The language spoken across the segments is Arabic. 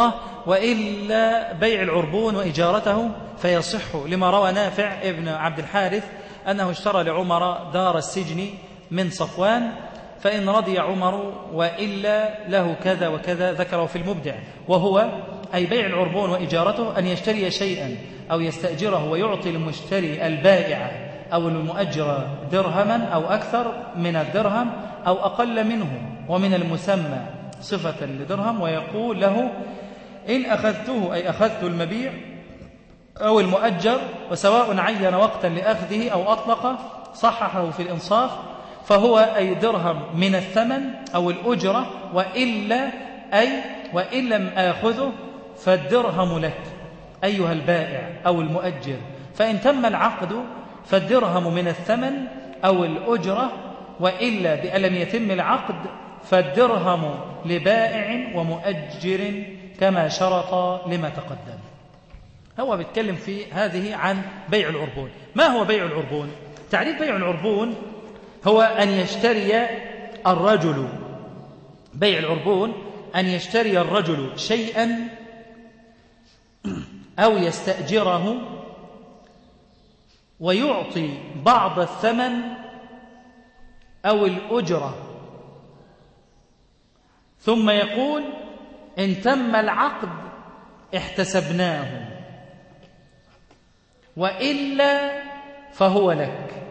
الله وإلا بيع العربون وإجارته فيصح لما روى نافع ابن عبد الحارث أنه اشترى لعمر دار السجن من صفوان فإن رضي عمر وإلا له كذا وكذا ذكره في المبدع وهو أي بيع العربون وإجارته أن يشتري شيئا أو يستأجره ويعطي المشتري البائع أو المؤجر درهما أو أكثر من الدرهم أو أقل منه ومن المسمى صفة لدرهم ويقول له إن أخذته أي أخذت المبيع أو المؤجر وسواء عين وقتا لأخذه أو أطلق صححه في الإنصاف فهو أي درهم من الثمن أو الأجرة وإلا أي وإن لم آخذه فالدرهم لك أيها البائع أو المؤجر. فإن تم العقد فالدرهم من الثمن أو الأجرة وإلا بأن لم يتم العقد فالدرهم لبائع ومؤجر كما شرط لما تقدم. هو بيتكلم في هذه عن بيع العربون ما هو بيع العربون تعريف بيع العربون هو أن يشتري الرجل. بيع العربون أن يشتري الرجل شيئا أو يستأجره ويعطي بعض الثمن أو الأجرة. ثم يقول إن تم العقد احتسبناه. وإلا فهو لك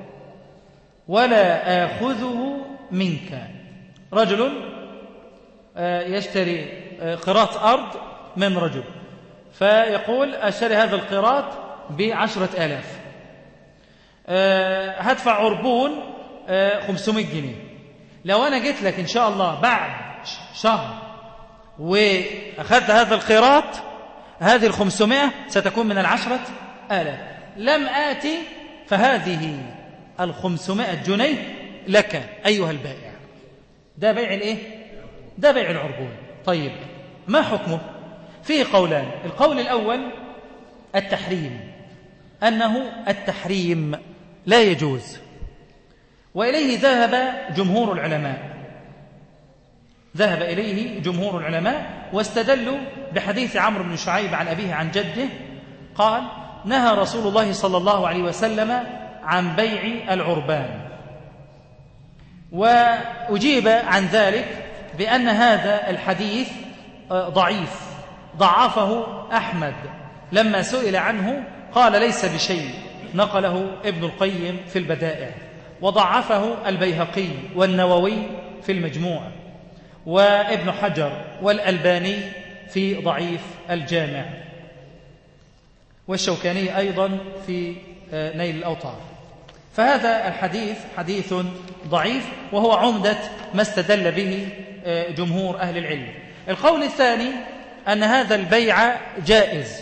ولا آخذه منك. رجل آه، يشتري آه، قراط أرض من رجل فيقول أشتري هذا القراط بعشرة آلاف. آه، هدفع عربون 500 جنيه. لو أنا جيت لك إن شاء الله بعد شهر وأخذت هذا القراط هذه الخمسمائة ستكون من العشرة آلاف. لم آتي فهذه الخمسمائة جنيه لك أيها البائع. ده بيع الإيه؟ ده بيع العربون. طيب ما حكمه؟ فيه قولان. القول الأول التحريم أنه التحريم لا يجوز. وإليه ذهب جمهور العلماء. ذهب إليه جمهور العلماء واستدلوا بحديث عمرو بن شعيب عن أبيه عن جده قال نهى رسول الله صلى الله عليه وسلم عن بيع العربان. وأجيب عن ذلك بأن هذا الحديث آه، ضعيف ضعفه أحمد. لما سئل عنه قال ليس بشيء. نقله ابن القيم في البدائع. وضعفه البيهقي والنووي في المجموع. وابن حجر والألباني في ضعيف الجامع. والشوكاني أيضا في آه، نيل الأوطار فهذا الحديث حديث ضعيف وهو عمدة ما استدل به آه، جمهور أهل العلم. القول الثاني أن هذا البيع جائز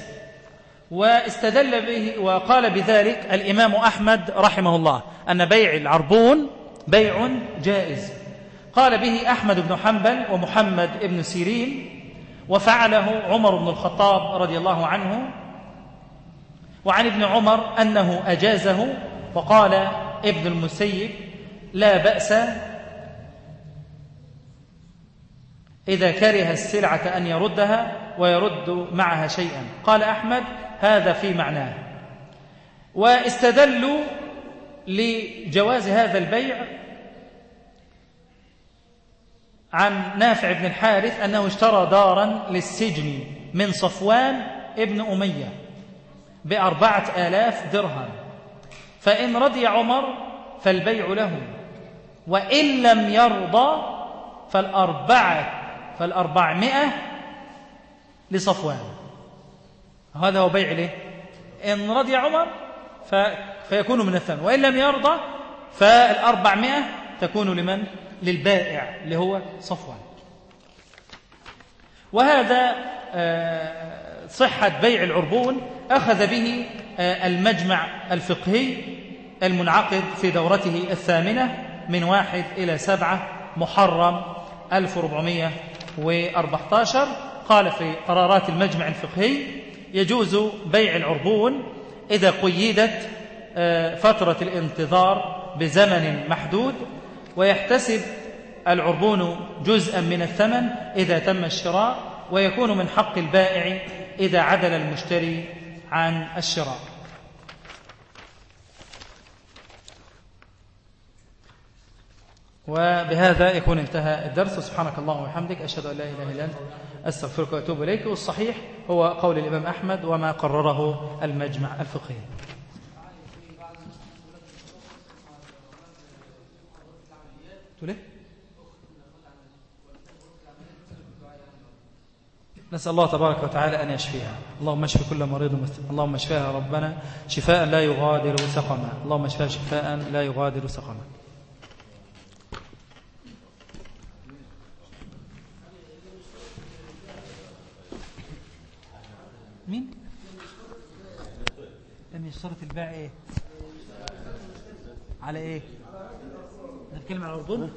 واستدل به وقال بذلك الإمام أحمد رحمه الله أن بيع العربون بيع جائز. قال به أحمد بن حنبل ومحمد بن سيرين وفعله عمر بن الخطاب رضي الله عنه وعن ابن عمر أنه أجازه وقال ابن المسيب لا بأس إذا كره السلعة أن يردها ويرد معها شيئا. قال أحمد هذا في معناه. واستدلوا لجواز هذا البيع عن نافع بن الحارث أنه اشترى دارا للسجن من صفوان ابن أمية بأربعة آلاف درهم فإن رضي عمر فالبيع له وإن لم يرضى فالأربعة فالأربعمائة لصفوان هذا هو بيع له إن رضي عمر. فيكون من الثمن وإن لم يرضى فالأربعمائة تكون لمن؟ للبائع اللي هو صفوان. وهذا آه، صحة بيع العربون أخذ به آه، المجمع الفقهي المنعقد في دورته الثامنة من واحد إلى سبعة محرم 1414 قال في قرارات المجمع الفقهي يجوز بيع العربون إذا قيدت آه، فترة الانتظار بزمن محدود ويحتسب العربون جزءا من الثمن إذا تم الشراء ويكون من حق البائع إذا عدل المشتري عن الشراء. وبهذا يكون انتهى الدرس. سبحانك اللهم وبحمدك أشهد أن لا إله إلا أنت أستغفرك وأتوب إليك. والصحيح هو قول الإمام أحمد وما قرره المجمع الفقهي. تقول؟ نسأل الله تبارك وتعالى أن يشفيها اللهم اشف كل مريض مسلم اللهم اشفاها ربنا شفاء لا يغادر سقما اللهم اشفاها شفاء لا يغادر سقما مين؟ لم يشترط الباع إيه؟ على إيه؟ نتكلم على الأردن؟